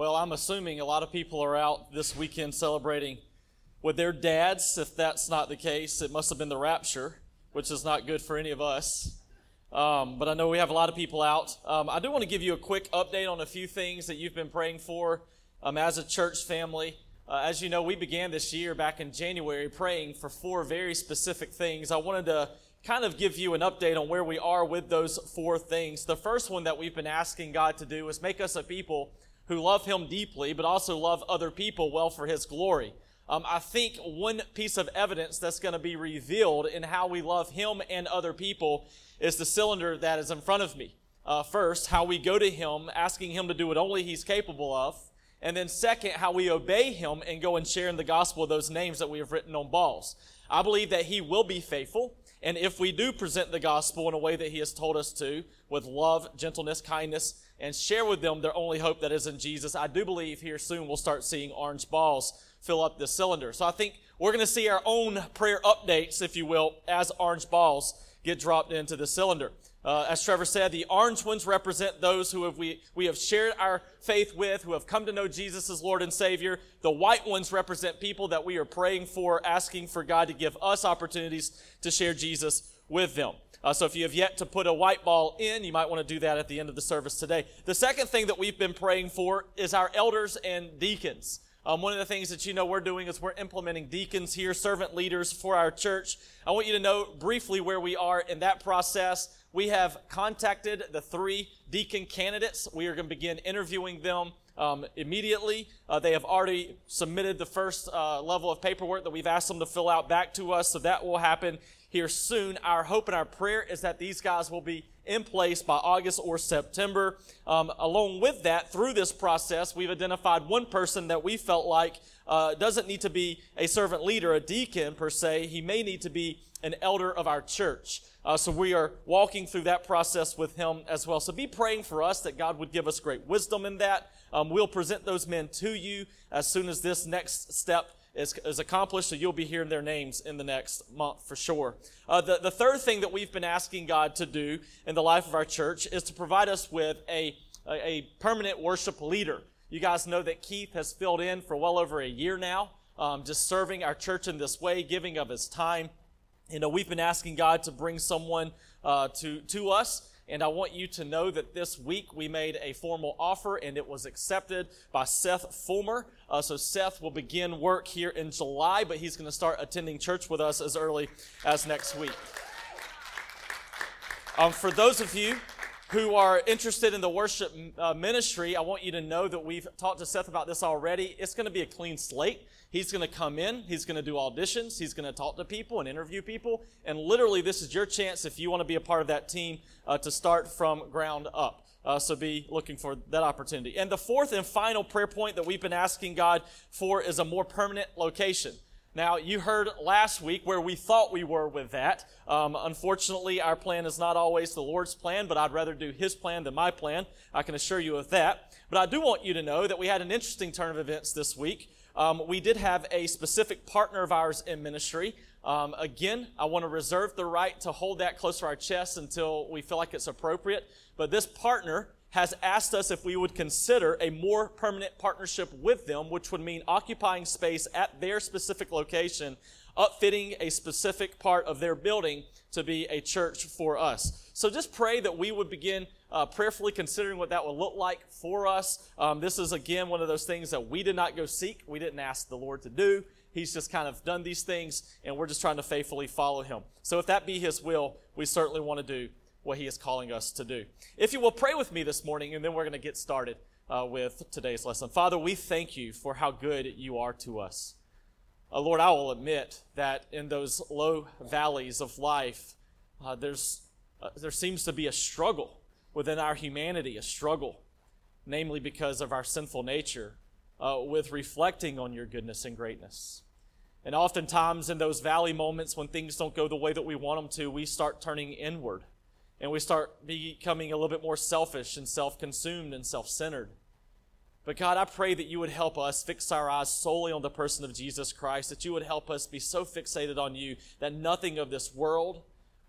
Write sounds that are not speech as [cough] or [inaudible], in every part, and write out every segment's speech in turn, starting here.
Well, I'm assuming a lot of people are out this weekend celebrating with their dads. If that's not the case, it must have been the rapture, which is not good for any of us. Um, but I know we have a lot of people out. Um, I do want to give you a quick update on a few things that you've been praying for um, as a church family. Uh, as you know, we began this year back in January praying for four very specific things. I wanted to kind of give you an update on where we are with those four things. The first one that we've been asking God to do is make us a people who love Him deeply, but also love other people well for His glory. Um, I think one piece of evidence that's going to be revealed in how we love Him and other people is the cylinder that is in front of me. Uh, first, how we go to Him, asking Him to do what only He's capable of. And then, second, how we obey Him and go and share in the gospel those names that we have written on balls. I believe that He will be faithful. And if we do present the gospel in a way that he has told us to, with love, gentleness, kindness, and share with them their only hope that is in Jesus, I do believe here soon we'll start seeing orange balls fill up the cylinder. So I think we're going to see our own prayer updates, if you will, as orange balls get dropped into the cylinder. Uh, as Trevor said, the orange ones represent those who have we, we have shared our faith with, who have come to know Jesus as Lord and Savior. The white ones represent people that we are praying for, asking for God to give us opportunities to share Jesus with them. Uh, so if you have yet to put a white ball in, you might want to do that at the end of the service today. The second thing that we've been praying for is our elders and deacons. Um, one of the things that you know we're doing is we're implementing deacons here, servant leaders for our church. I want you to know briefly where we are in that process. We have contacted the three deacon candidates. We are going to begin interviewing them um, immediately. Uh, they have already submitted the first uh, level of paperwork that we've asked them to fill out back to us, so that will happen here soon. Our hope and our prayer is that these guys will be in place by August or September. Um, along with that, through this process, we've identified one person that we felt like uh, doesn't need to be a servant leader, a deacon per se. He may need to be an elder of our church. Uh, so we are walking through that process with him as well. So be praying for us that God would give us great wisdom in that. Um, we'll present those men to you as soon as this next step is, is accomplished, so you'll be hearing their names in the next month for sure. Uh, the, the third thing that we've been asking God to do in the life of our church is to provide us with a, a, a permanent worship leader. You guys know that Keith has filled in for well over a year now, um, just serving our church in this way, giving of his time. You know, we've been asking God to bring someone uh, to, to us and I want you to know that this week we made a formal offer and it was accepted by Seth Fulmer. Uh, so Seth will begin work here in July, but he's going to start attending church with us as early as next week. Um, for those of you who are interested in the worship uh, ministry, I want you to know that we've talked to Seth about this already. It's going to be a clean slate. He's going to come in, he's going to do auditions, he's going to talk to people and interview people. And literally, this is your chance if you want to be a part of that team uh, to start from ground up. Uh, so be looking for that opportunity. And the fourth and final prayer point that we've been asking God for is a more permanent location. Now, you heard last week where we thought we were with that. Um, unfortunately, our plan is not always the Lord's plan, but I'd rather do His plan than my plan. I can assure you of that. But I do want you to know that we had an interesting turn of events this week. Um, we did have a specific partner of ours in ministry. Um, again, I want to reserve the right to hold that close to our chest until we feel like it's appropriate. But this partner has asked us if we would consider a more permanent partnership with them, which would mean occupying space at their specific location, upfitting a specific part of their building to be a church for us. So just pray that we would begin uh, prayerfully considering what that would look like for us. Um, this is, again, one of those things that we did not go seek. We didn't ask the Lord to do. He's just kind of done these things, and we're just trying to faithfully follow Him. So if that be His will, we certainly want to do what He is calling us to do. If you will pray with me this morning, and then we're going to get started uh, with today's lesson. Father, we thank you for how good you are to us. Uh, Lord, I will admit that in those low valleys of life, uh, there's, uh, there seems to be a struggle within our humanity a struggle, namely because of our sinful nature, uh, with reflecting on your goodness and greatness. And oftentimes, in those valley moments when things don't go the way that we want them to, we start turning inward and we start becoming a little bit more selfish and self consumed and self centered. But God, I pray that you would help us fix our eyes solely on the person of Jesus Christ, that you would help us be so fixated on you that nothing of this world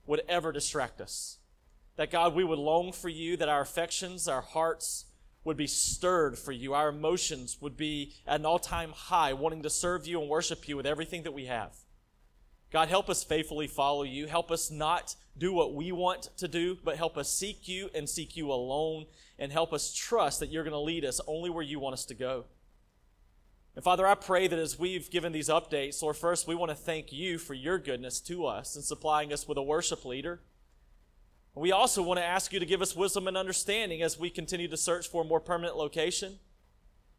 would ever distract us. That God, we would long for you, that our affections, our hearts would be stirred for you. Our emotions would be at an all time high, wanting to serve you and worship you with everything that we have. God, help us faithfully follow you. Help us not do what we want to do, but help us seek you and seek you alone, and help us trust that you're going to lead us only where you want us to go. And Father, I pray that as we've given these updates, Lord, first we want to thank you for your goodness to us and supplying us with a worship leader. We also want to ask you to give us wisdom and understanding as we continue to search for a more permanent location.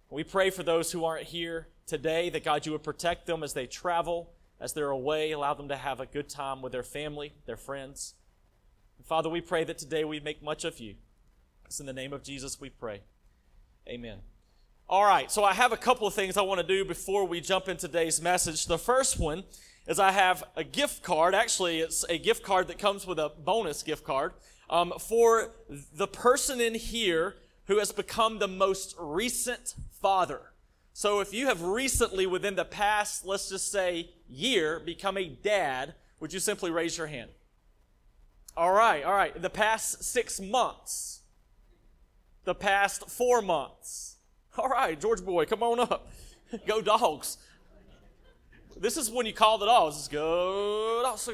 We pray for those who aren't here today that God, you would protect them as they travel, as they're away, allow them to have a good time with their family, their friends. And Father, we pray that today we make much of you. It's in the name of Jesus we pray. Amen. All right, so I have a couple of things I want to do before we jump in today's message. The first one is I have a gift card. Actually, it's a gift card that comes with a bonus gift card um, for the person in here who has become the most recent father. So if you have recently, within the past, let's just say, year, become a dad, would you simply raise your hand? All right, all right. The past six months, the past four months, all right, George boy, come on up. [laughs] Go dogs. This is when you call the dogs. It's go dogs.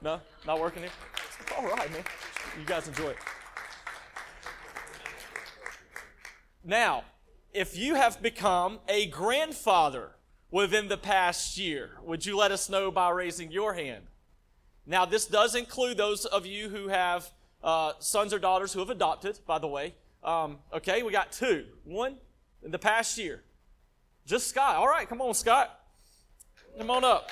No, not working here. All right, man. You guys enjoy it. Now, if you have become a grandfather within the past year, would you let us know by raising your hand? Now, this does include those of you who have uh, sons or daughters who have adopted, by the way. Um, okay, we got two. One, in the past year? Just Scott. All right, come on, Scott. Come on up.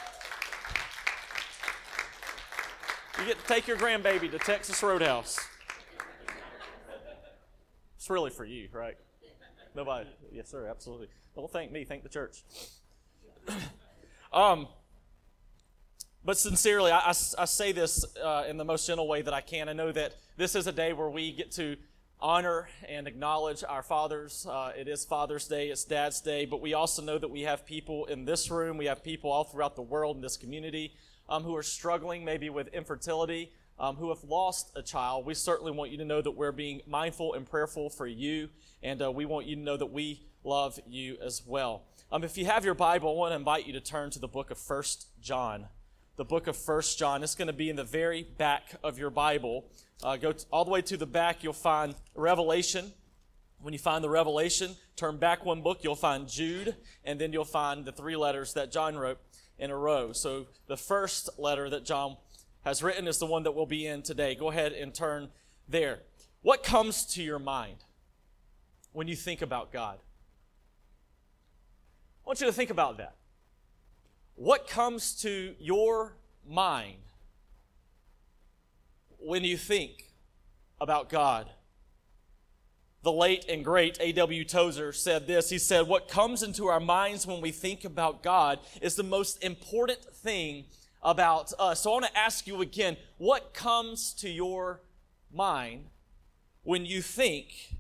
You get to take your grandbaby to Texas Roadhouse. It's really for you, right? Nobody. Yes, sir, absolutely. Don't thank me, thank the church. um, but sincerely, I, I, I say this uh, in the most gentle way that I can. I know that this is a day where we get to honor and acknowledge our fathers. Uh, it is Father's Day, it's Dad's Day, but we also know that we have people in this room, we have people all throughout the world in this community um, who are struggling maybe with infertility, um, who have lost a child. We certainly want you to know that we're being mindful and prayerful for you, and uh, we want you to know that we love you as well. Um, if you have your Bible, I want to invite you to turn to the book of First John. The book of First John. It's going to be in the very back of your Bible. Uh, go t- all the way to the back, you'll find Revelation. When you find the Revelation, turn back one book, you'll find Jude, and then you'll find the three letters that John wrote in a row. So the first letter that John has written is the one that we'll be in today. Go ahead and turn there. What comes to your mind when you think about God? I want you to think about that. What comes to your mind when you think about God. The late and great A.W. Tozer said this. He said, What comes into our minds when we think about God is the most important thing about us. So I want to ask you again what comes to your mind when you think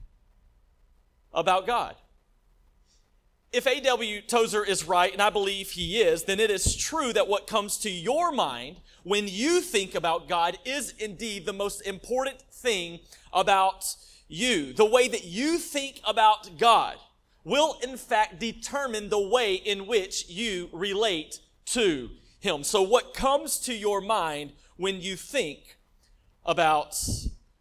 about God? If A.W. Tozer is right, and I believe he is, then it is true that what comes to your mind when you think about God is indeed the most important thing about you. The way that you think about God will in fact determine the way in which you relate to Him. So what comes to your mind when you think about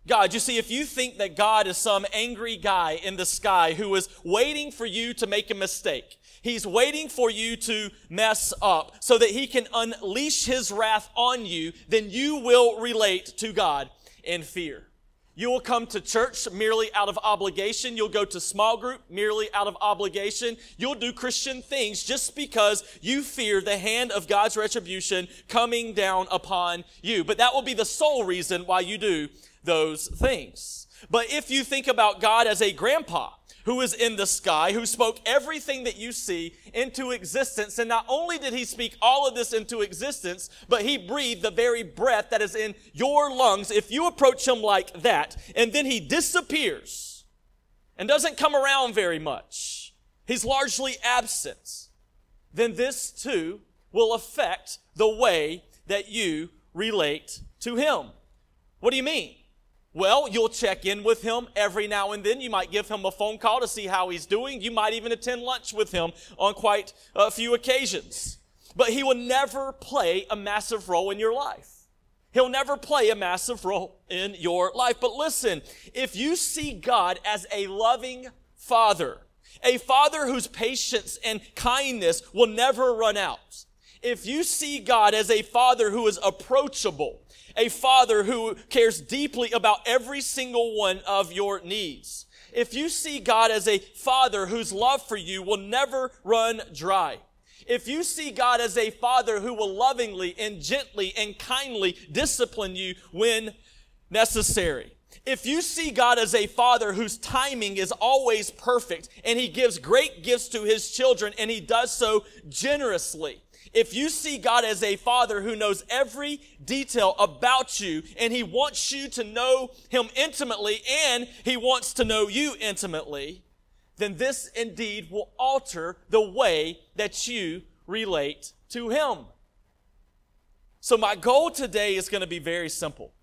God. You see, if you think that God is some angry guy in the sky who is waiting for you to make a mistake, He's waiting for you to mess up so that he can unleash his wrath on you, then you will relate to God in fear. You will come to church merely out of obligation. You'll go to small group merely out of obligation. You'll do Christian things just because you fear the hand of God's retribution coming down upon you. But that will be the sole reason why you do those things. But if you think about God as a grandpa, who is in the sky, who spoke everything that you see into existence. And not only did he speak all of this into existence, but he breathed the very breath that is in your lungs. If you approach him like that, and then he disappears and doesn't come around very much, he's largely absent, then this too will affect the way that you relate to him. What do you mean? Well, you'll check in with him every now and then. You might give him a phone call to see how he's doing. You might even attend lunch with him on quite a few occasions. But he will never play a massive role in your life. He'll never play a massive role in your life. But listen, if you see God as a loving father, a father whose patience and kindness will never run out, if you see God as a father who is approachable, a father who cares deeply about every single one of your needs, if you see God as a father whose love for you will never run dry, if you see God as a father who will lovingly and gently and kindly discipline you when necessary, if you see God as a father whose timing is always perfect and he gives great gifts to his children and he does so generously, if you see God as a father who knows every detail about you and he wants you to know him intimately and he wants to know you intimately, then this indeed will alter the way that you relate to Him. So, my goal today is going to be very simple.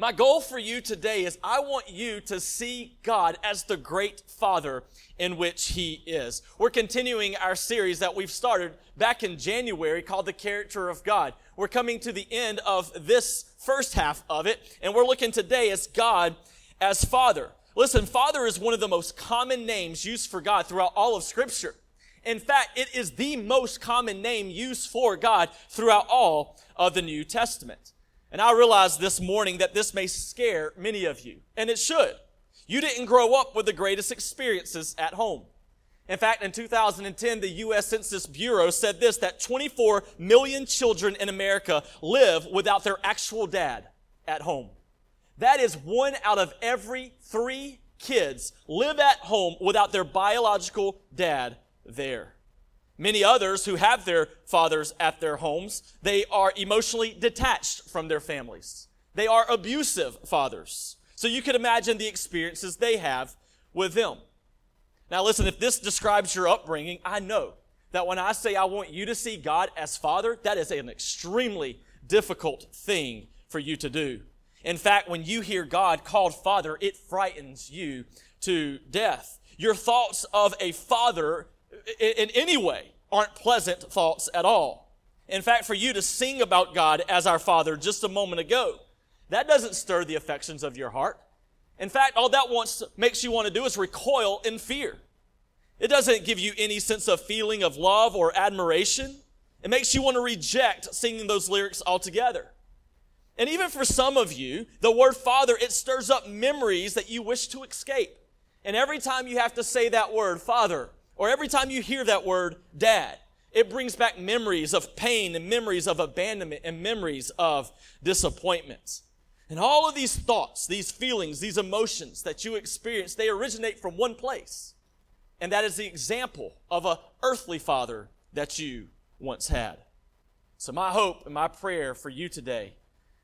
My goal for you today is I want you to see God as the great Father in which He is. We're continuing our series that we've started back in January called The Character of God. We're coming to the end of this first half of it, and we're looking today as God as Father. Listen, Father is one of the most common names used for God throughout all of Scripture. In fact, it is the most common name used for God throughout all of the New Testament. And I realize this morning that this may scare many of you, and it should. You didn't grow up with the greatest experiences at home. In fact, in 2010, the U.S. Census Bureau said this, that 24 million children in America live without their actual dad at home. That is one out of every three kids live at home without their biological dad there. Many others who have their fathers at their homes, they are emotionally detached from their families. They are abusive fathers. So you can imagine the experiences they have with them. Now listen, if this describes your upbringing, I know that when I say I want you to see God as Father, that is an extremely difficult thing for you to do. In fact, when you hear God called Father, it frightens you to death. Your thoughts of a father in any way aren't pleasant thoughts at all. In fact, for you to sing about God as our Father just a moment ago, that doesn't stir the affections of your heart. In fact, all that wants, makes you want to do is recoil in fear. It doesn't give you any sense of feeling of love or admiration. It makes you want to reject singing those lyrics altogether. And even for some of you, the word father, it stirs up memories that you wish to escape. And every time you have to say that word, father, or every time you hear that word, dad, it brings back memories of pain and memories of abandonment and memories of disappointments. And all of these thoughts, these feelings, these emotions that you experience, they originate from one place. And that is the example of a earthly father that you once had. So my hope and my prayer for you today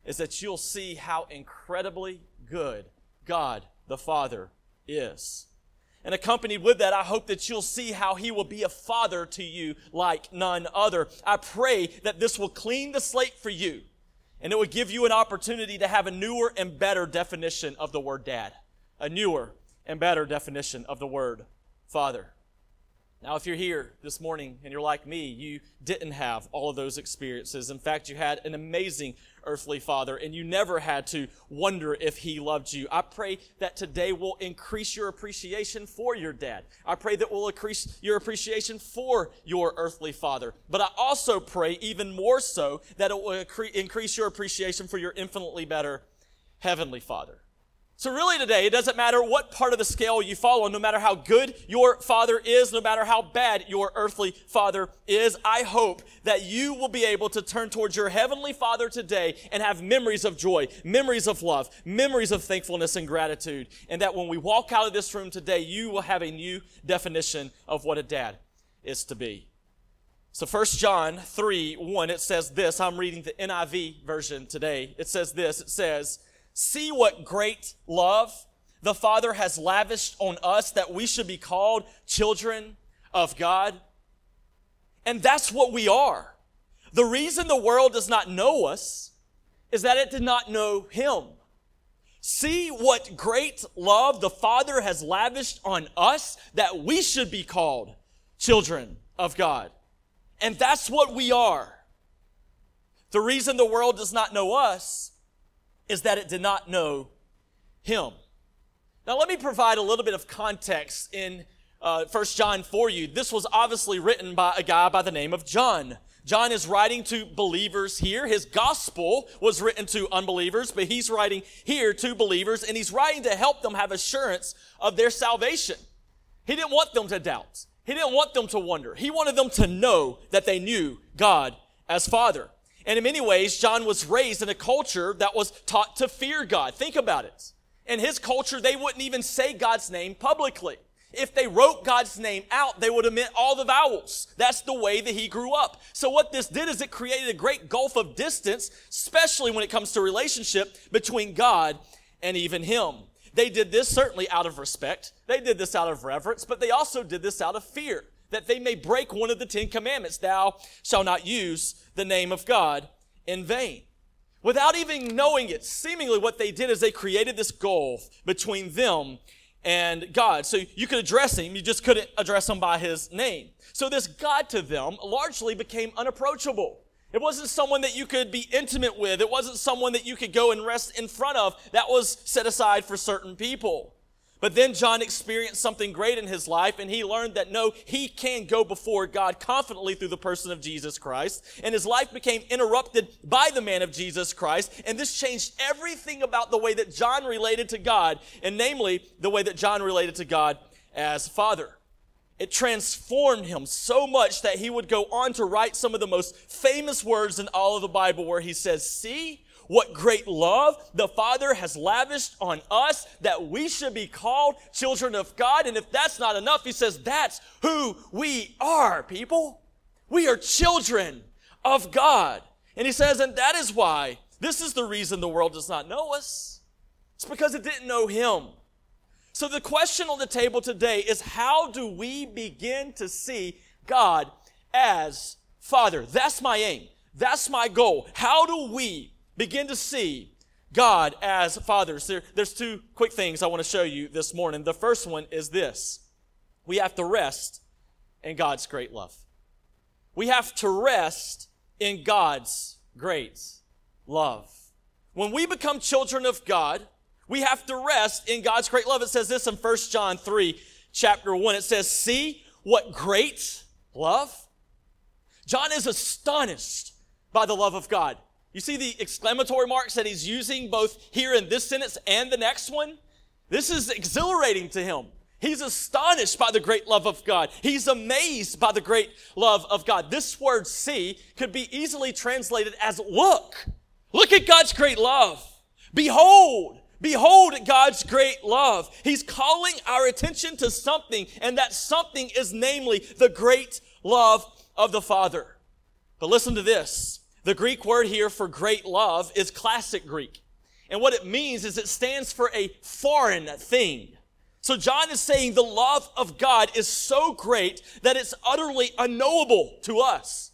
is that you'll see how incredibly good God the Father is. And accompanied with that, I hope that you'll see how he will be a father to you like none other. I pray that this will clean the slate for you and it will give you an opportunity to have a newer and better definition of the word dad, a newer and better definition of the word father. Now, if you're here this morning and you're like me, you didn't have all of those experiences. In fact, you had an amazing earthly father and you never had to wonder if he loved you. I pray that today will increase your appreciation for your dad. I pray that will increase your appreciation for your earthly father. But I also pray even more so that it will increase your appreciation for your infinitely better heavenly father. So, really, today, it doesn't matter what part of the scale you follow, no matter how good your father is, no matter how bad your earthly father is. I hope that you will be able to turn towards your heavenly father today and have memories of joy, memories of love, memories of thankfulness and gratitude. And that when we walk out of this room today, you will have a new definition of what a dad is to be. So, 1 John 3 1, it says this. I'm reading the NIV version today. It says this. It says, See what great love the Father has lavished on us that we should be called children of God. And that's what we are. The reason the world does not know us is that it did not know Him. See what great love the Father has lavished on us that we should be called children of God. And that's what we are. The reason the world does not know us is that it did not know Him. Now, let me provide a little bit of context in uh, 1 John for you. This was obviously written by a guy by the name of John. John is writing to believers here. His gospel was written to unbelievers, but he's writing here to believers, and he's writing to help them have assurance of their salvation. He didn't want them to doubt. He didn't want them to wonder. He wanted them to know that they knew God as Father. And in many ways, John was raised in a culture that was taught to fear God. Think about it. In his culture, they wouldn't even say God's name publicly. If they wrote God's name out, they would omit all the vowels. That's the way that he grew up. So what this did is it created a great gulf of distance, especially when it comes to relationship between God and even him. They did this certainly out of respect. They did this out of reverence, but they also did this out of fear that they may break one of the Ten Commandments. Thou shalt not use the name of God in vain. Without even knowing it, seemingly what they did is they created this gulf between them and God. So you could address him, you just couldn't address him by his name. So this God to them largely became unapproachable. It wasn't someone that you could be intimate with. It wasn't someone that you could go and rest in front of. That was set aside for certain people. But then John experienced something great in his life and he learned that no, he can go before God confidently through the person of Jesus Christ. And his life became interrupted by the man of Jesus Christ. And this changed everything about the way that John related to God, and namely the way that John related to God as Father. It transformed him so much that he would go on to write some of the most famous words in all of the Bible where he says, See, what great love the Father has lavished on us that we should be called children of God. And if that's not enough, he says, that's who we are, people. We are children of God. And he says, and that is why this is the reason the world does not know us. It's because it didn't know him. So the question on the table today is how do we begin to see God as Father? That's my aim. That's my goal. How do we begin to see God as fathers. There, there's two quick things I want to show you this morning. The first one is this we have to rest in God's great love. We have to rest in God's great love. When we become children of God, we have to rest in God's great love. It says this in 1 John 3, chapter 1. It says, See what great love? John is astonished by the love of God. You see the exclamatory marks that he's using both here in this sentence and the next one? This is exhilarating to him. He's astonished by the great love of God. He's amazed by the great love of God. This word see could be easily translated as look. Look at God's great love. Behold. Behold God's great love. He's calling our attention to something, and that something is namely the great love of the Father. But listen to this. The Greek word here for great love is classic Greek. And what it means is it stands for a foreign thing. So John is saying the love of God is so great that it's utterly unknowable to us.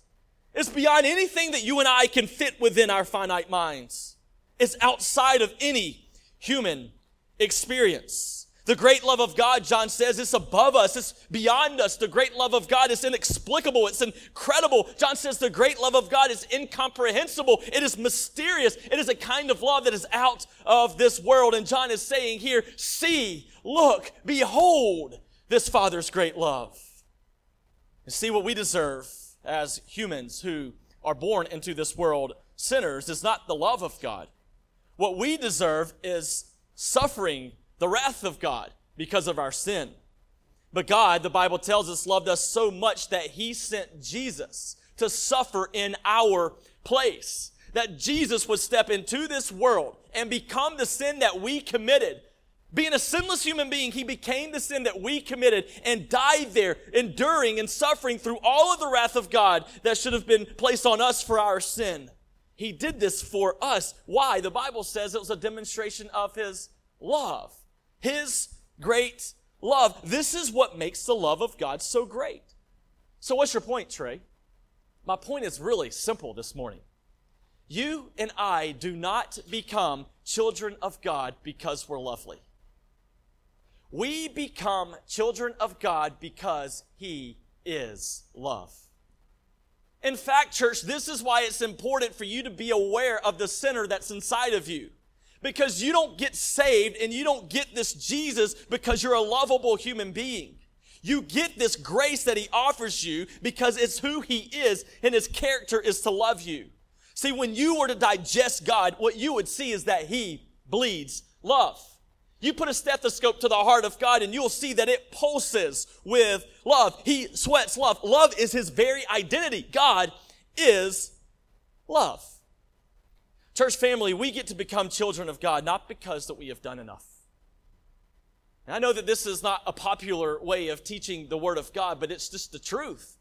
It's beyond anything that you and I can fit within our finite minds. It's outside of any human experience. The great love of God, John says, is above us. It's beyond us. The great love of God is inexplicable. It's incredible. John says the great love of God is incomprehensible. It is mysterious. It is a kind of love that is out of this world. And John is saying here, see, look, behold this Father's great love. And see what we deserve as humans who are born into this world sinners is not the love of God. What we deserve is suffering the wrath of God because of our sin. But God, the Bible tells us, loved us so much that he sent Jesus to suffer in our place. That Jesus would step into this world and become the sin that we committed. Being a sinless human being, he became the sin that we committed and died there, enduring and suffering through all of the wrath of God that should have been placed on us for our sin. He did this for us. Why? The Bible says it was a demonstration of his love. His great love. This is what makes the love of God so great. So, what's your point, Trey? My point is really simple this morning. You and I do not become children of God because we're lovely. We become children of God because He is love. In fact, church, this is why it's important for you to be aware of the sinner that's inside of you. Because you don't get saved and you don't get this Jesus because you're a lovable human being. You get this grace that he offers you because it's who he is and his character is to love you. See, when you were to digest God, what you would see is that he bleeds love. You put a stethoscope to the heart of God and you'll see that it pulses with love. He sweats love. Love is his very identity. God is love. Church family, we get to become children of God not because that we have done enough. And I know that this is not a popular way of teaching the Word of God, but it's just the truth.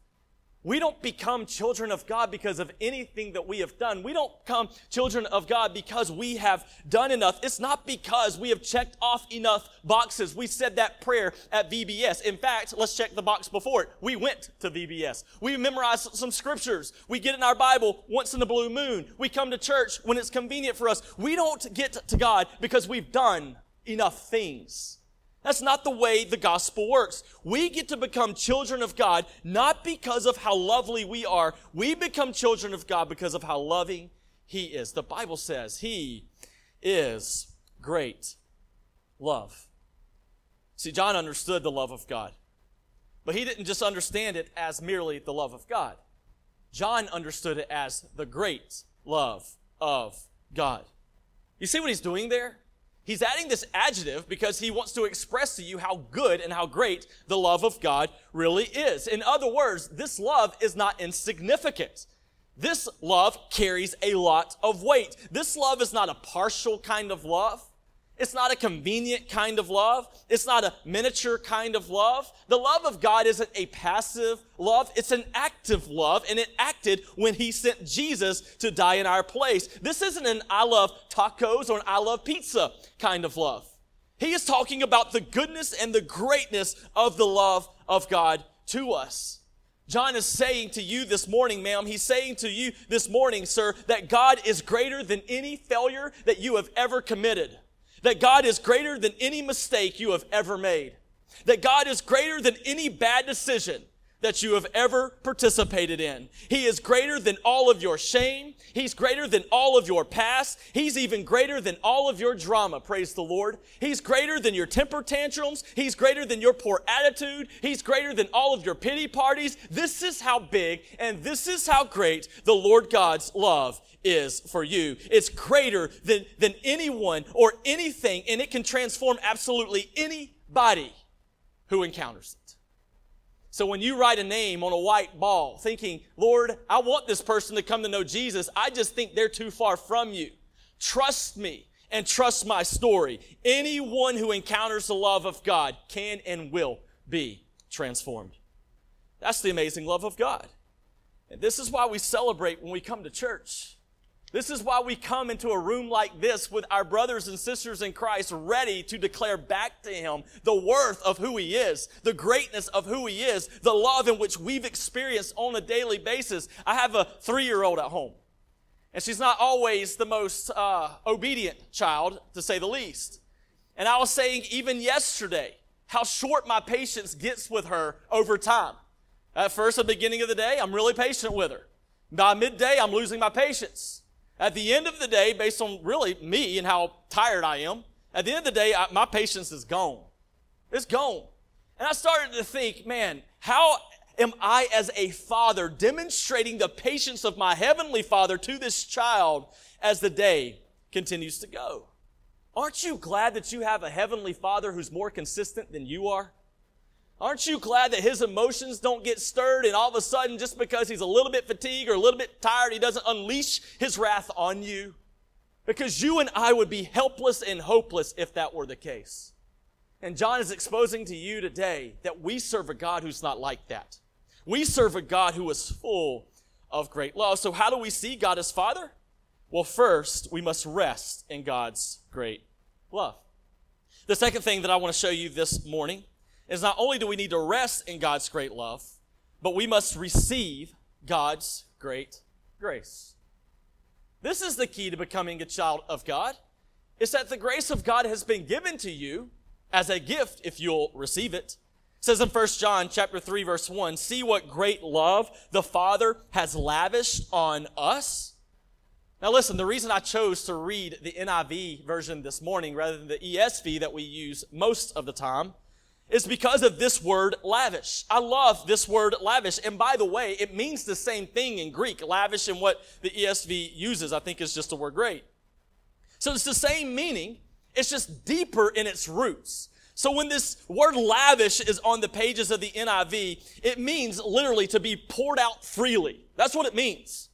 We don't become children of God because of anything that we have done. We don't become children of God because we have done enough. It's not because we have checked off enough boxes. We said that prayer at VBS. In fact, let's check the box before it. We went to VBS. We memorized some scriptures. We get in our Bible once in the blue moon. We come to church when it's convenient for us. We don't get to God because we've done enough things. That's not the way the gospel works. We get to become children of God not because of how lovely we are. We become children of God because of how loving He is. The Bible says He is great love. See, John understood the love of God, but he didn't just understand it as merely the love of God. John understood it as the great love of God. You see what he's doing there? He's adding this adjective because he wants to express to you how good and how great the love of God really is. In other words, this love is not insignificant. This love carries a lot of weight. This love is not a partial kind of love. It's not a convenient kind of love. It's not a miniature kind of love. The love of God isn't a passive love. It's an active love, and it acted when He sent Jesus to die in our place. This isn't an I love tacos or an I love pizza kind of love. He is talking about the goodness and the greatness of the love of God to us. John is saying to you this morning, ma'am, he's saying to you this morning, sir, that God is greater than any failure that you have ever committed. That God is greater than any mistake you have ever made. That God is greater than any bad decision that you have ever participated in. He is greater than all of your shame. He's greater than all of your past. He's even greater than all of your drama. Praise the Lord. He's greater than your temper tantrums. He's greater than your poor attitude. He's greater than all of your pity parties. This is how big and this is how great the Lord God's love is for you. It's greater than, than anyone or anything, and it can transform absolutely anybody who encounters it. So when you write a name on a white ball thinking, Lord, I want this person to come to know Jesus, I just think they're too far from you. Trust me and trust my story. Anyone who encounters the love of God can and will be transformed. That's the amazing love of God. And this is why we celebrate when we come to church. This is why we come into a room like this with our brothers and sisters in Christ ready to declare back to Him the worth of who He is, the greatness of who He is, the love in which we've experienced on a daily basis. I have a three year old at home, and she's not always the most uh, obedient child, to say the least. And I was saying even yesterday how short my patience gets with her over time. At first, at the beginning of the day, I'm really patient with her. By midday, I'm losing my patience. At the end of the day, based on really me and how tired I am, at the end of the day, I, my patience is gone. It's gone. And I started to think, man, how am I as a father demonstrating the patience of my heavenly father to this child as the day continues to go? Aren't you glad that you have a heavenly father who's more consistent than you are? Aren't you glad that his emotions don't get stirred and all of a sudden, just because he's a little bit fatigued or a little bit tired, he doesn't unleash his wrath on you? Because you and I would be helpless and hopeless if that were the case. And John is exposing to you today that we serve a God who's not like that. We serve a God who is full of great love. So, how do we see God as Father? Well, first, we must rest in God's great love. The second thing that I want to show you this morning is not only do we need to rest in God's great love, but we must receive God's great grace. This is the key to becoming a child of God. Is that the grace of God has been given to you as a gift if you'll receive it. It says in 1 John chapter 3 verse 1, see what great love the Father has lavished on us. Now listen, the reason I chose to read the NIV version this morning rather than the ESV that we use most of the time is because of this word lavish. I love this word lavish. And by the way, it means the same thing in Greek. Lavish and what the ESV uses, I think is just the word great. So it's the same meaning. It's just deeper in its roots. So when this word lavish is on the pages of the NIV, it means literally to be poured out freely. That's what it means.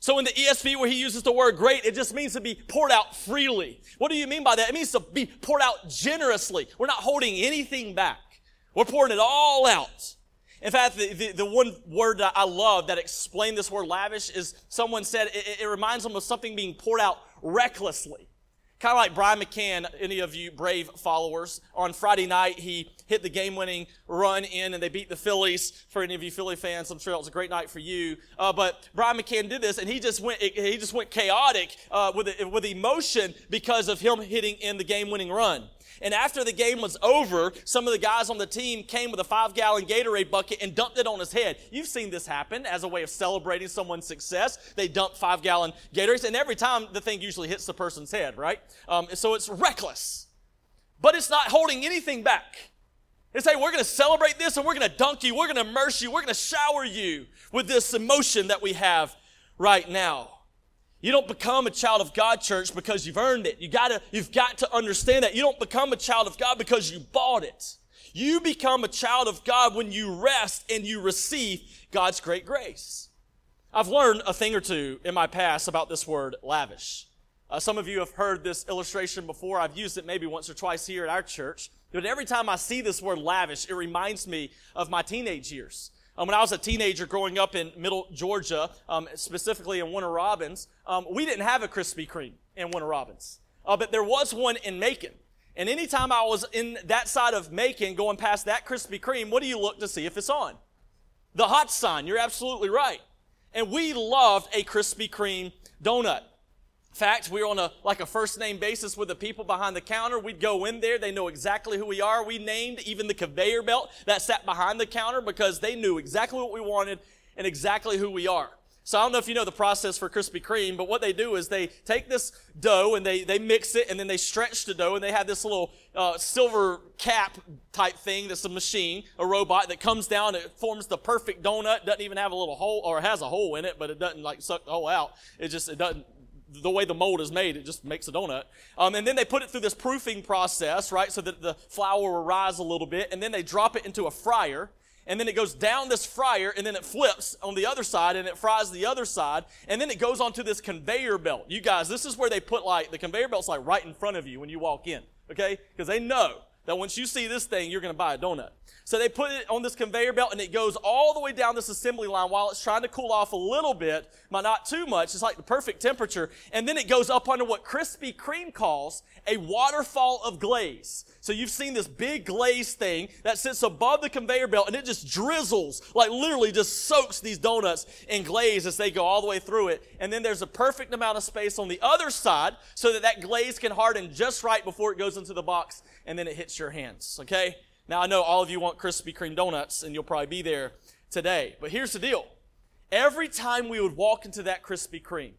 So in the ESV where he uses the word great, it just means to be poured out freely. What do you mean by that? It means to be poured out generously. We're not holding anything back. We're pouring it all out. In fact, the, the, the one word that I love that explained this word lavish is someone said it, it reminds them of something being poured out recklessly. Kind of like Brian McCann, any of you brave followers. On Friday night, he hit the game winning run in and they beat the Phillies. For any of you Philly fans, I'm sure it was a great night for you. Uh, but Brian McCann did this and he just went, he just went chaotic uh, with, with emotion because of him hitting in the game winning run. And after the game was over, some of the guys on the team came with a five gallon Gatorade bucket and dumped it on his head. You've seen this happen as a way of celebrating someone's success. They dump five gallon Gatorades, and every time the thing usually hits the person's head, right? Um, so it's reckless. But it's not holding anything back. They say, we're going to celebrate this and we're going to dunk you, we're going to immerse you, we're going to shower you with this emotion that we have right now. You don't become a child of God, church, because you've earned it. You gotta, you've got to understand that. You don't become a child of God because you bought it. You become a child of God when you rest and you receive God's great grace. I've learned a thing or two in my past about this word lavish. Uh, some of you have heard this illustration before. I've used it maybe once or twice here at our church. But every time I see this word lavish, it reminds me of my teenage years. Um, when I was a teenager growing up in middle Georgia, um, specifically in Warner Robins, um, we didn't have a Krispy Kreme in Warner Robins. Uh, but there was one in Macon. And anytime I was in that side of Macon going past that Krispy Kreme, what do you look to see if it's on? The hot sign. You're absolutely right. And we loved a Krispy Kreme donut fact, we're on a like a first name basis with the people behind the counter. We'd go in there, they know exactly who we are. We named even the conveyor belt that sat behind the counter because they knew exactly what we wanted and exactly who we are. So I don't know if you know the process for Krispy Kreme, but what they do is they take this dough and they, they mix it and then they stretch the dough and they have this little uh, silver cap type thing that's a machine, a robot that comes down. It forms the perfect donut. Doesn't even have a little hole or it has a hole in it, but it doesn't like suck the hole out. It just it doesn't the way the mold is made, it just makes a donut. Um, and then they put it through this proofing process, right, so that the flour will rise a little bit. And then they drop it into a fryer. And then it goes down this fryer, and then it flips on the other side, and it fries the other side. And then it goes onto this conveyor belt. You guys, this is where they put like, the conveyor belt's like right in front of you when you walk in, okay? Because they know that once you see this thing, you're going to buy a donut. So they put it on this conveyor belt and it goes all the way down this assembly line while it's trying to cool off a little bit, but not too much. It's like the perfect temperature. And then it goes up under what Krispy Kreme calls a waterfall of glaze. So you've seen this big glaze thing that sits above the conveyor belt and it just drizzles, like literally just soaks these donuts in glaze as they go all the way through it. And then there's a perfect amount of space on the other side so that that glaze can harden just right before it goes into the box and then it hits your hands. Okay? Now I know all of you want Krispy Kreme donuts and you'll probably be there today. But here's the deal. Every time we would walk into that Krispy Kreme,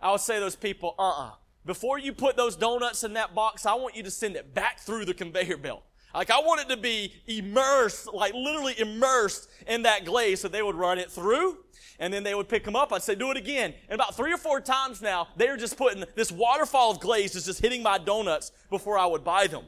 I would say to those people, uh-uh before you put those donuts in that box, I want you to send it back through the conveyor belt. Like I want it to be immersed, like literally immersed in that glaze. So they would run it through and then they would pick them up. I'd say, do it again. And about three or four times now, they were just putting this waterfall of glaze is just hitting my donuts before I would buy them.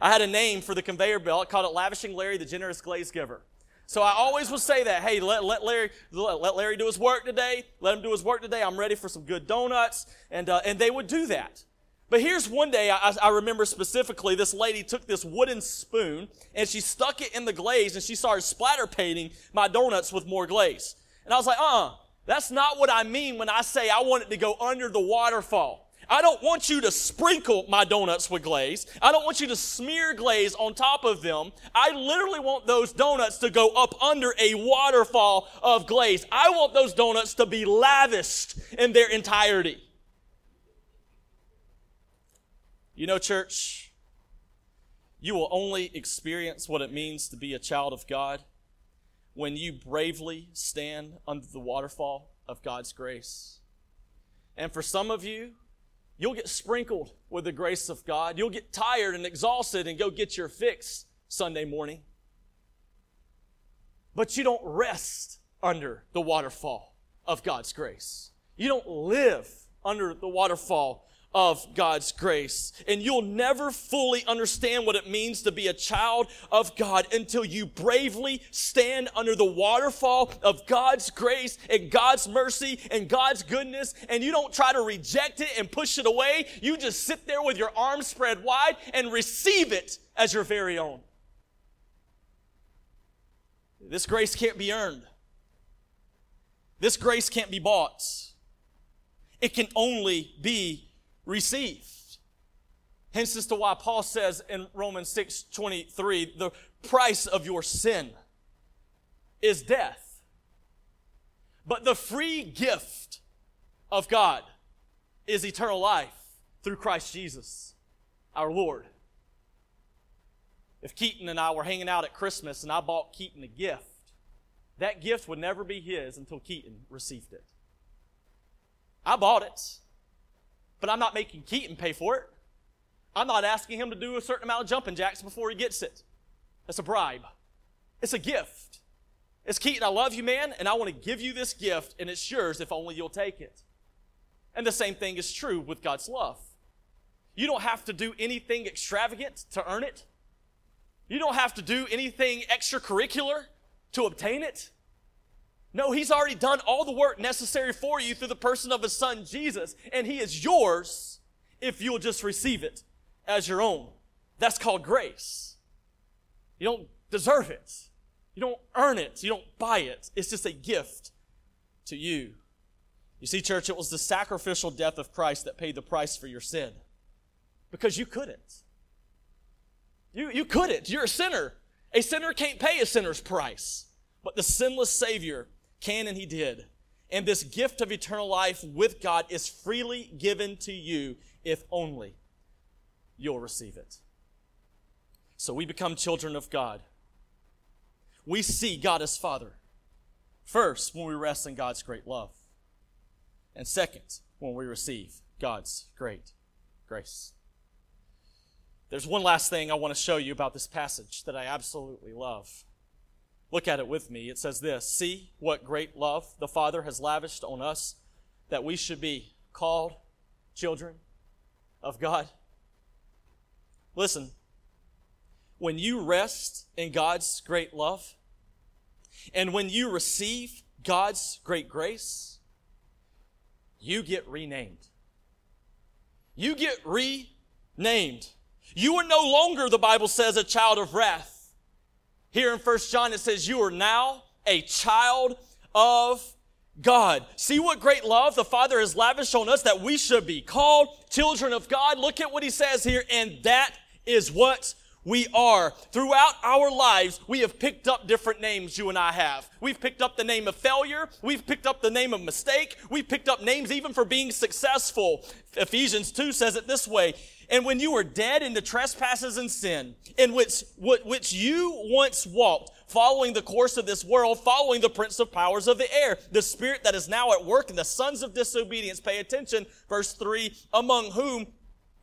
I had a name for the conveyor belt. Called it Lavishing Larry, the Generous Glaze Giver. So I always would say that, hey, let, let Larry let, let, Larry do his work today. Let him do his work today. I'm ready for some good donuts, and uh, and they would do that. But here's one day I, I, remember specifically. This lady took this wooden spoon and she stuck it in the glaze, and she started splatter painting my donuts with more glaze. And I was like, uh, that's not what I mean when I say I want it to go under the waterfall. I don't want you to sprinkle my donuts with glaze. I don't want you to smear glaze on top of them. I literally want those donuts to go up under a waterfall of glaze. I want those donuts to be lavished in their entirety. You know, church, you will only experience what it means to be a child of God when you bravely stand under the waterfall of God's grace. And for some of you, you'll get sprinkled with the grace of God. You'll get tired and exhausted and go get your fix Sunday morning. But you don't rest under the waterfall of God's grace. You don't live under the waterfall of God's grace. And you'll never fully understand what it means to be a child of God until you bravely stand under the waterfall of God's grace and God's mercy and God's goodness. And you don't try to reject it and push it away. You just sit there with your arms spread wide and receive it as your very own. This grace can't be earned. This grace can't be bought. It can only be received. Hence as to why Paul says in Romans 6 23, the price of your sin is death. But the free gift of God is eternal life through Christ Jesus, our Lord. If Keaton and I were hanging out at Christmas and I bought Keaton a gift, that gift would never be his until Keaton received it. I bought it. But I'm not making Keaton pay for it. I'm not asking him to do a certain amount of jumping jacks before he gets it. That's a bribe. It's a gift. It's Keaton, I love you, man, and I want to give you this gift, and it's yours if only you'll take it. And the same thing is true with God's love. You don't have to do anything extravagant to earn it. You don't have to do anything extracurricular to obtain it. No, he's already done all the work necessary for you through the person of his son Jesus, and he is yours if you'll just receive it as your own. That's called grace. You don't deserve it. You don't earn it. You don't buy it. It's just a gift to you. You see, church, it was the sacrificial death of Christ that paid the price for your sin. Because you couldn't. You, you couldn't. You're a sinner. A sinner can't pay a sinner's price. But the sinless Savior can and he did. And this gift of eternal life with God is freely given to you if only you'll receive it. So we become children of God. We see God as Father. First, when we rest in God's great love. And second, when we receive God's great grace. There's one last thing I want to show you about this passage that I absolutely love. Look at it with me. It says this See what great love the Father has lavished on us that we should be called children of God. Listen, when you rest in God's great love and when you receive God's great grace, you get renamed. You get renamed. You are no longer, the Bible says, a child of wrath. Here in First John, it says, You are now a child of God. See what great love the Father has lavished on us that we should be called children of God. Look at what he says here, and that is what we are. Throughout our lives, we have picked up different names, you and I have. We've picked up the name of failure. We've picked up the name of mistake. We've picked up names even for being successful. Ephesians 2 says it this way and when you were dead in the trespasses and sin, in which, which you once walked, following the course of this world, following the prince of powers of the air, the spirit that is now at work in the sons of disobedience. Pay attention. Verse three, among whom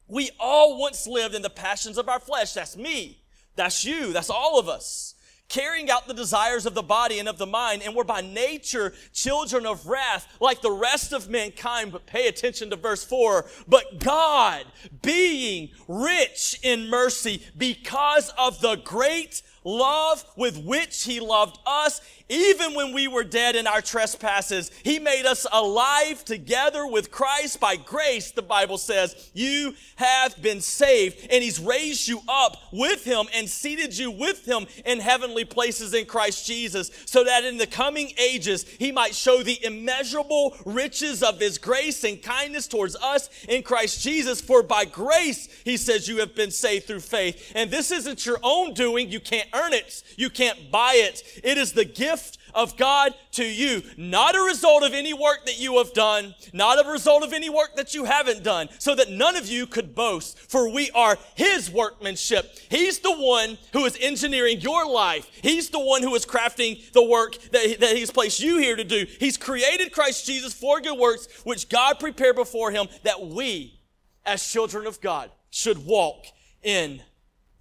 we all once lived in the passions of our flesh. That's me. That's you. That's all of us carrying out the desires of the body and of the mind, and we're by nature children of wrath like the rest of mankind. But pay attention to verse 4. But God, being rich in mercy because of the great love with which he loved us, even when we were dead in our trespasses, he made us alive together with Christ by grace, the Bible says. You have been saved, and he's raised you up with him and seated you with him in heavenly places in Christ Jesus, so that in the coming ages he might show the immeasurable riches of his grace and kindness towards us in Christ Jesus. For by grace, he says, you have been saved through faith. And this isn't your own doing, you can't earn it. You can't buy it. It is the gift of God to you, not a result of any work that you have done, not a result of any work that you haven't done, so that none of you could boast, for we are His workmanship. He's the one who is engineering your life. He's the one who is crafting the work that, that He's placed you here to do. He's created Christ Jesus for good works, which God prepared before Him that we, as children of God, should walk in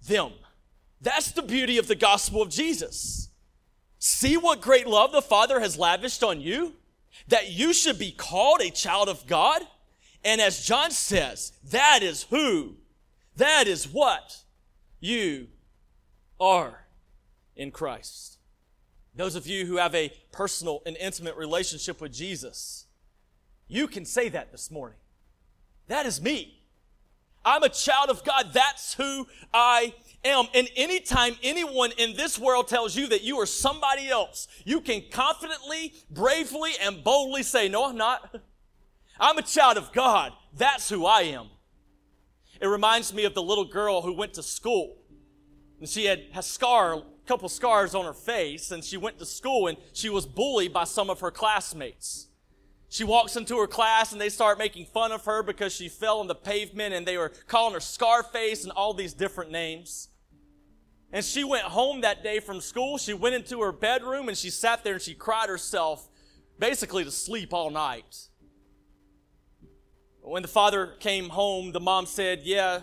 them. That's the beauty of the gospel of Jesus. See what great love the Father has lavished on you? That you should be called a child of God? And as John says, that is who, that is what you are in Christ. Those of you who have a personal and intimate relationship with Jesus, you can say that this morning. That is me. I'm a child of God. That's who I am. And anytime anyone in this world tells you that you are somebody else, you can confidently, bravely, and boldly say, No, I'm not. I'm a child of God. That's who I am. It reminds me of the little girl who went to school. And she had a scar, a couple scars on her face, and she went to school and she was bullied by some of her classmates. She walks into her class and they start making fun of her because she fell on the pavement and they were calling her Scarface and all these different names. And she went home that day from school. She went into her bedroom and she sat there and she cried herself basically to sleep all night. When the father came home, the mom said, Yeah,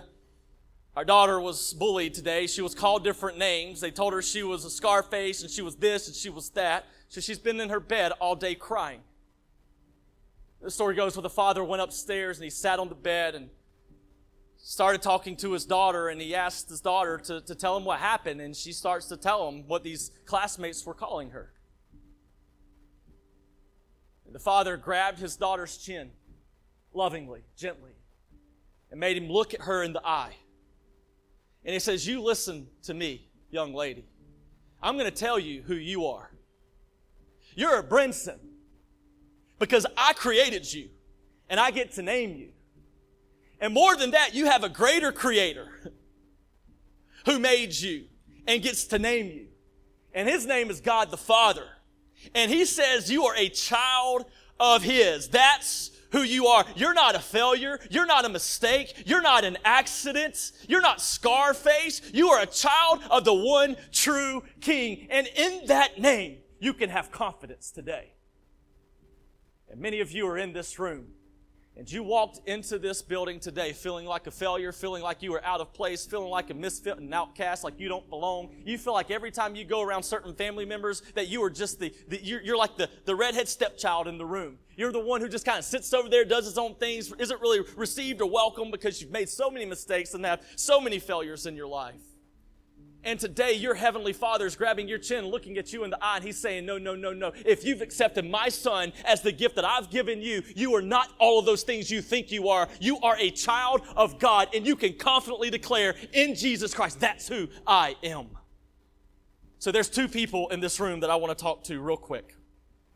our daughter was bullied today. She was called different names. They told her she was a Scarface and she was this and she was that. So she's been in her bed all day crying. The story goes where the father went upstairs and he sat on the bed and started talking to his daughter and he asked his daughter to, to tell him what happened and she starts to tell him what these classmates were calling her. And the father grabbed his daughter's chin lovingly, gently, and made him look at her in the eye. And he says, You listen to me, young lady. I'm going to tell you who you are. You're a Brinson because I created you and I get to name you. And more than that, you have a greater creator [laughs] who made you and gets to name you. And his name is God the Father. And he says you are a child of his. That's who you are. You're not a failure. You're not a mistake. You're not an accident. You're not Scarface. You are a child of the one true King. And in that name, you can have confidence today. And many of you are in this room and you walked into this building today feeling like a failure, feeling like you were out of place, feeling like a misfit and outcast, like you don't belong. You feel like every time you go around certain family members that you are just the, the you're, you're, like the, the redhead stepchild in the room. You're the one who just kind of sits over there, does his own things, isn't really received or welcomed because you've made so many mistakes and have so many failures in your life. And today, your heavenly father is grabbing your chin, looking at you in the eye, and he's saying, No, no, no, no. If you've accepted my son as the gift that I've given you, you are not all of those things you think you are. You are a child of God, and you can confidently declare in Jesus Christ, that's who I am. So there's two people in this room that I want to talk to real quick.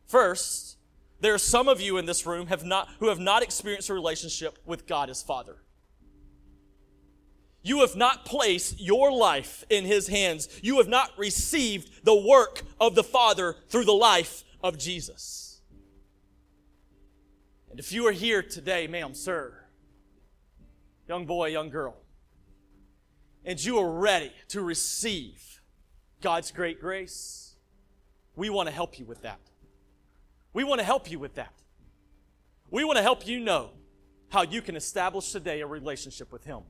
First, there are some of you in this room have not, who have not experienced a relationship with God as Father. You have not placed your life in His hands. You have not received the work of the Father through the life of Jesus. And if you are here today, ma'am, sir, young boy, young girl, and you are ready to receive God's great grace, we want to help you with that. We want to help you with that. We want to help you know how you can establish today a relationship with Him.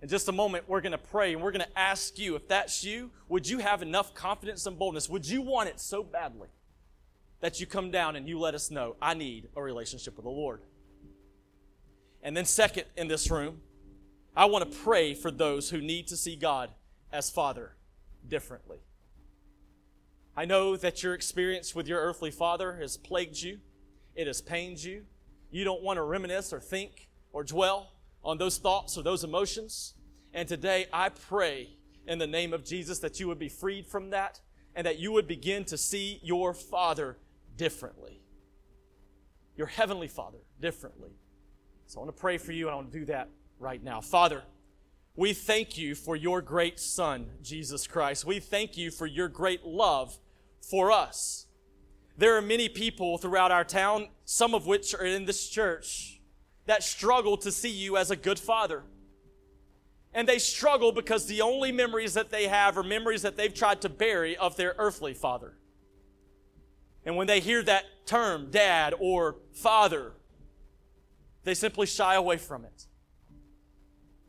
In just a moment, we're going to pray and we're going to ask you if that's you, would you have enough confidence and boldness? Would you want it so badly that you come down and you let us know, I need a relationship with the Lord? And then, second, in this room, I want to pray for those who need to see God as Father differently. I know that your experience with your earthly father has plagued you, it has pained you. You don't want to reminisce or think or dwell on those thoughts or those emotions. And today I pray in the name of Jesus that you would be freed from that and that you would begin to see your Father differently. Your Heavenly Father differently. So I want to pray for you and I want to do that right now. Father, we thank you for your great Son, Jesus Christ. We thank you for your great love for us. There are many people throughout our town, some of which are in this church, that struggle to see you as a good father. And they struggle because the only memories that they have are memories that they've tried to bury of their earthly father. And when they hear that term, dad or father, they simply shy away from it.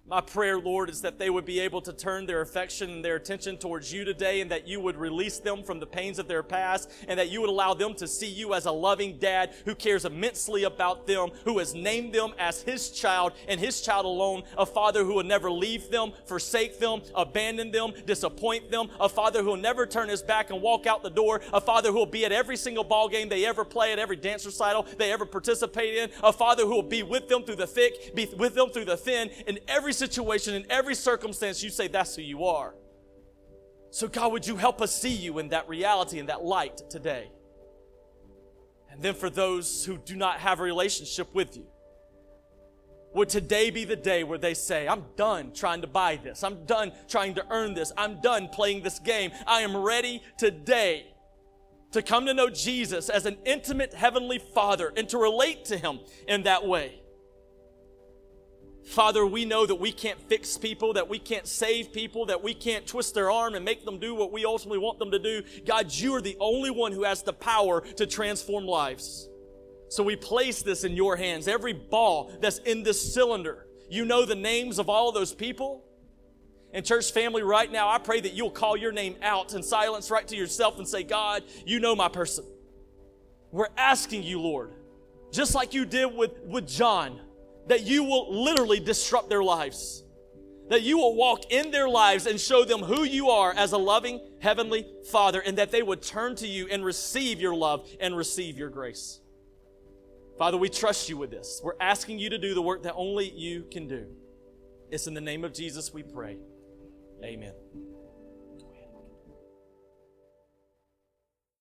My prayer, Lord, is that they would be able to turn their affection and their attention towards you today and that you would release them from the pains of their past and that you would allow them to see you as a loving dad who cares immensely about them, who has named them as his child and his child alone, a father who will never leave them, forsake them, abandon them, disappoint them, a father who will never turn his back and walk out the door, a father who will be at every single ball game they ever play, at every dance recital they ever participate in, a father who will be with them through the thick, be with them through the thin, in every situation, in every circumstance, you say that's who you are. So, God, would you help us see you in that reality, in that light today? And then for those who do not have a relationship with you, would today be the day where they say, I'm done trying to buy this. I'm done trying to earn this. I'm done playing this game. I am ready today to come to know Jesus as an intimate heavenly Father and to relate to Him in that way. Father, we know that we can't fix people, that we can't save people, that we can't twist their arm and make them do what we ultimately want them to do. God, you are the only one who has the power to transform lives. So we place this in your hands. Every ball that's in this cylinder, you know the names of all those people. And church family, right now, I pray that you'll call your name out in silence right to yourself and say, God, you know my person. We're asking you, Lord, just like you did with, with John that you will literally disrupt their lives. That you will walk in their lives and show them who you are as a loving heavenly Father, and that they would turn to you and receive your love and receive your grace. Father, we trust you with this. We're asking you to do the work that only you can do. It's in the name of Jesus we pray. Amen.